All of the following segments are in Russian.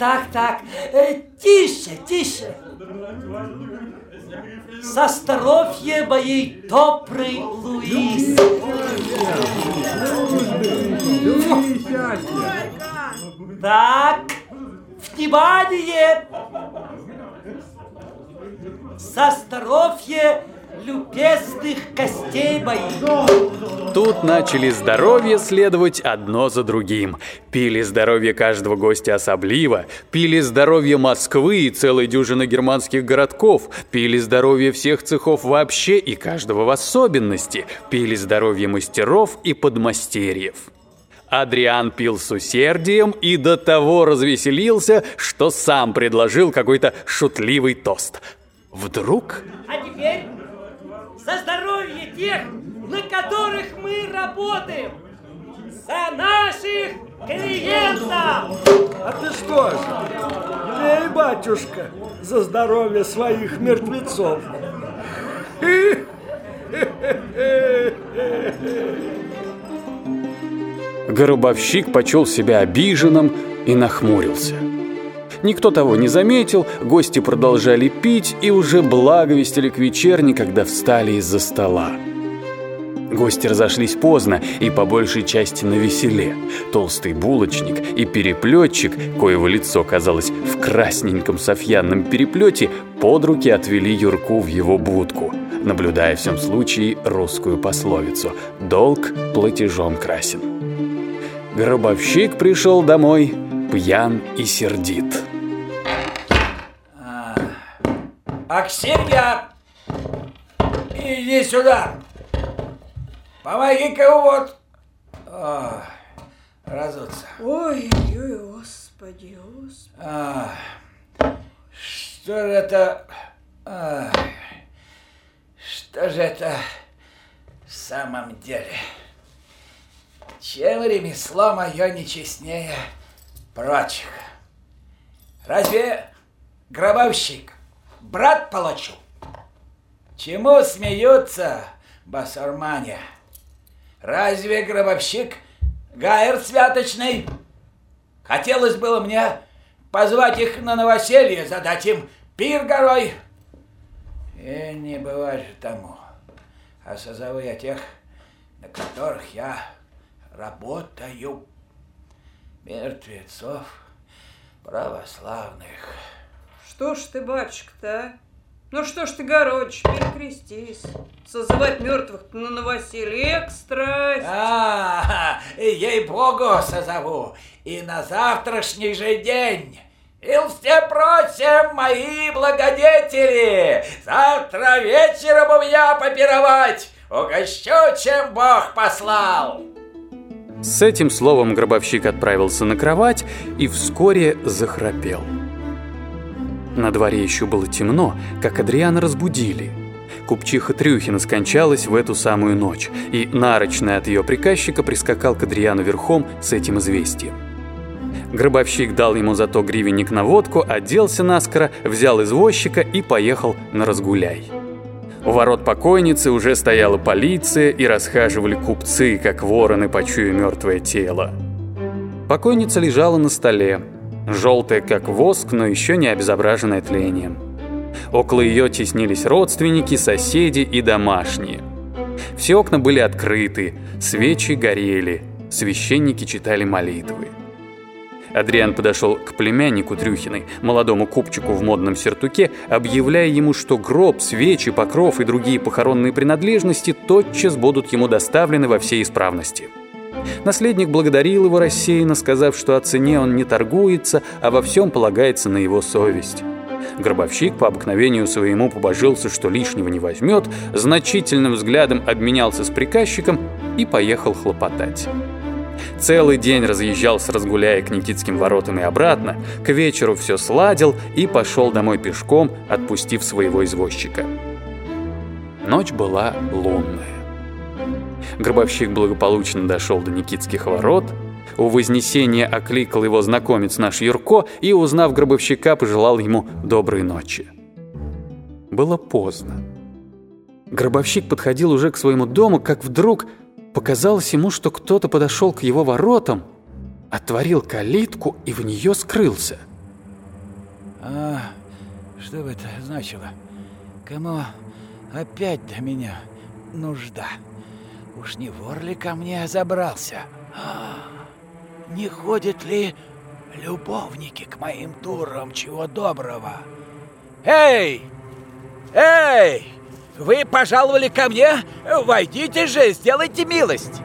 Так, так, э, тише, тише. За здоровье моей доброй Луиз. Так, внимание! За здоровье любезных костей моих. Тут начали здоровье следовать одно за другим. Пили здоровье каждого гостя особливо, пили здоровье Москвы и целой дюжины германских городков, пили здоровье всех цехов вообще и каждого в особенности, пили здоровье мастеров и подмастерьев. Адриан пил с усердием и до того развеселился, что сам предложил какой-то шутливый тост. Вдруг... А теперь за здоровье тех, на которых мы работаем, за наших клиентов! А ты что же? Эй, батюшка, за здоровье своих мертвецов. Горобовщик почел себя обиженным и нахмурился. Никто того не заметил, гости продолжали пить и уже благовестили к вечерне, когда встали из-за стола. Гости разошлись поздно и по большей части на веселе. Толстый булочник и переплетчик, коего лицо казалось в красненьком софьянном переплете, под руки отвели Юрку в его будку, наблюдая в всем случае русскую пословицу «Долг платежом красен». Гробовщик пришел домой пьян и сердит. Аксинья, иди сюда. Помоги-ка вот. О, разуться. Ой, ой, господи, господи. А, что же это... А, что же это в самом деле? Чем ремесло мое нечестнее прочих? Разве гробовщик брат палачу? Чему смеются, басурмане? Разве гробовщик гайер святочный? Хотелось было мне позвать их на новоселье, задать им пир горой. И не бывать же тому. А созову я тех, на которых я работаю. Мертвецов православных. Что ж ты, батюшка-то, а? Ну что ж ты городишь, перекрестись. Созывать мертвых на новоселье, эк, страсть. А, ей-богу созову. И на завтрашний же день. И все просим, мои благодетели, завтра вечером у меня попировать. Угощу, чем Бог послал. С этим словом гробовщик отправился на кровать и вскоре захрапел. На дворе еще было темно, как Адриана разбудили. Купчиха Трюхина скончалась в эту самую ночь, и нарочный от ее приказчика прискакал к Адриану верхом с этим известием. Гробовщик дал ему зато гривенник на водку, оделся наскоро, взял извозчика и поехал на разгуляй. У ворот покойницы уже стояла полиция и расхаживали купцы, как вороны, почуя мертвое тело. Покойница лежала на столе, желтая, как воск, но еще не обезображенная тлением. Около ее теснились родственники, соседи и домашние. Все окна были открыты, свечи горели, священники читали молитвы. Адриан подошел к племяннику Трюхиной, молодому купчику в модном сертуке, объявляя ему, что гроб, свечи, покров и другие похоронные принадлежности тотчас будут ему доставлены во всей исправности. Наследник благодарил его рассеянно, сказав, что о цене он не торгуется, а во всем полагается на его совесть. Гробовщик по обыкновению своему побожился, что лишнего не возьмет, значительным взглядом обменялся с приказчиком и поехал хлопотать. Целый день разъезжался, разгуляя к Никитским воротам и обратно, к вечеру все сладил и пошел домой пешком, отпустив своего извозчика. Ночь была лунная. Гробовщик благополучно дошел до Никитских ворот, у Вознесения окликал его знакомец наш Юрко и, узнав гробовщика, пожелал ему доброй ночи. Было поздно. Гробовщик подходил уже к своему дому, как вдруг Показалось ему, что кто-то подошел к его воротам, отворил калитку и в нее скрылся. А что бы это значило? Кому опять до меня нужда? Уж не вор ли ко мне забрался? А, не ходят ли любовники к моим турам чего доброго? Эй! Эй! Вы пожаловали ко мне? Войдите же, сделайте милость.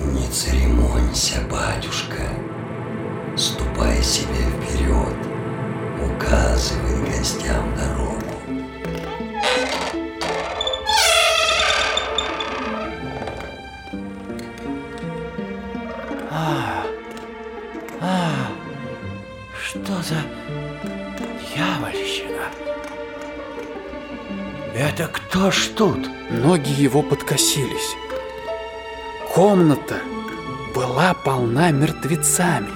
Не церемонься, батюшка. Ступай себе вперед. Указывай гостям дорогу. Что за дьявольщина? Это кто ж тут? Ноги его подкосились. Комната была полна мертвецами.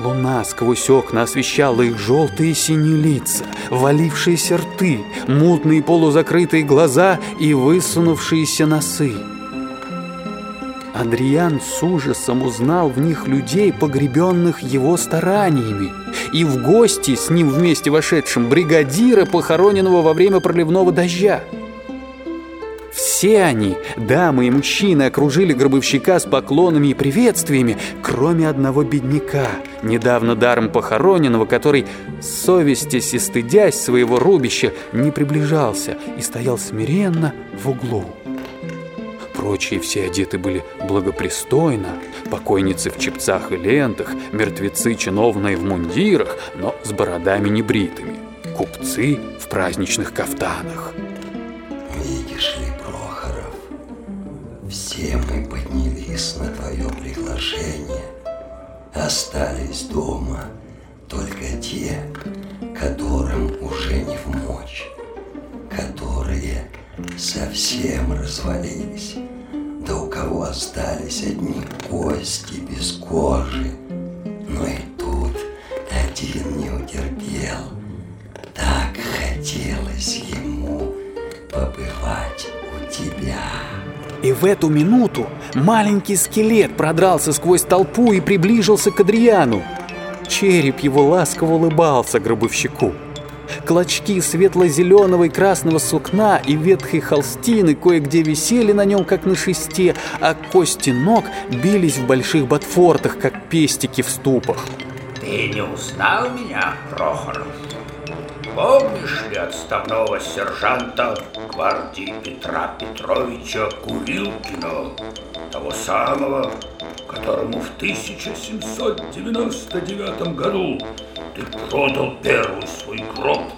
Луна сквозь окна освещала их желтые синие лица, валившиеся рты, мутные полузакрытые глаза и высунувшиеся носы. Адриан с ужасом узнал в них людей, погребенных его стараниями, и в гости с ним вместе вошедшим бригадира, похороненного во время проливного дождя. Все они, дамы и мужчины, окружили гробовщика с поклонами и приветствиями, кроме одного бедняка, недавно даром похороненного, который, совестясь и стыдясь своего рубища, не приближался и стоял смиренно в углу. Прочие все одеты были благопристойно, покойницы в чепцах и лентах, мертвецы чиновные в мундирах, но с бородами небритыми, купцы в праздничных кафтанах. Видишь ли, Прохоров, все мы поднялись на твое приглашение. Остались дома только те, которым уже не в мочь, которые совсем развалились, да у кого остались одни кости без кожи. Но и тут один не утерпел. Так хотелось ему побывать у тебя. И в эту минуту маленький скелет продрался сквозь толпу и приближился к Адриану. Череп его ласково улыбался гробовщику. Клочки светло-зеленого и красного сукна и ветхой холстины кое-где висели на нем, как на шесте, а кости ног бились в больших ботфортах, как пестики в ступах. Ты не узнал меня, Прохоров? Помнишь ли отставного сержанта гвардии Петра Петровича Курилкина, того самого, которому в 1799 году ты продал первый свой гроб,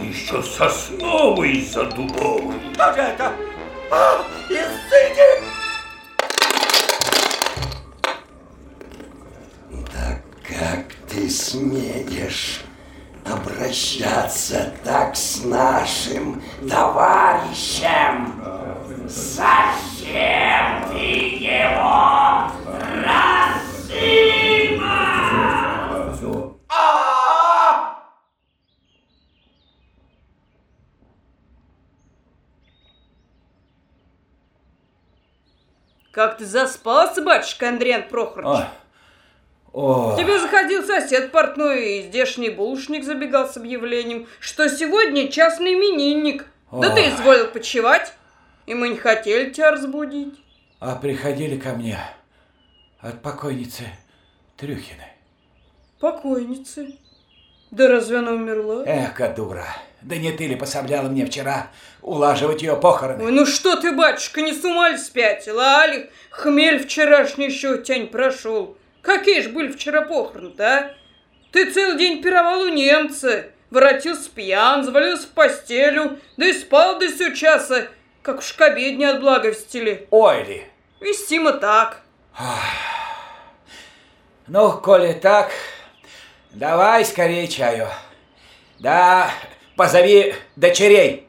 и еще сосновый за дубовый? Кто же это? А, Иссыди! Да как ты смеешь обращаться так с нашим товарищем? Зачем ты его Как ты заспался, батюшка Андриан Прохорович? О, Тебе заходил сосед портной и здешний булочник забегал с объявлением, что сегодня частный именинник. Да ты изволил почевать, и мы не хотели тебя разбудить. а приходили ко мне от покойницы Трюхиной. Покойницы. Да разве она умерла? Эка, дура. Да не ты ли пособляла мне вчера улаживать ее похороны? Ой, ну что ты, батюшка, не с ума ли спятила, али? Хмель вчерашний еще у тебя не прошел. Какие ж были вчера похороны-то, а? Ты целый день пировал у немца, воротился пьян, завалился в постелю, да и спал до сего часа, как уж к обедне от благовестили. Ой ли. Вестимо так. Ну, коли так, давай скорее чаю. Да, позови дочерей.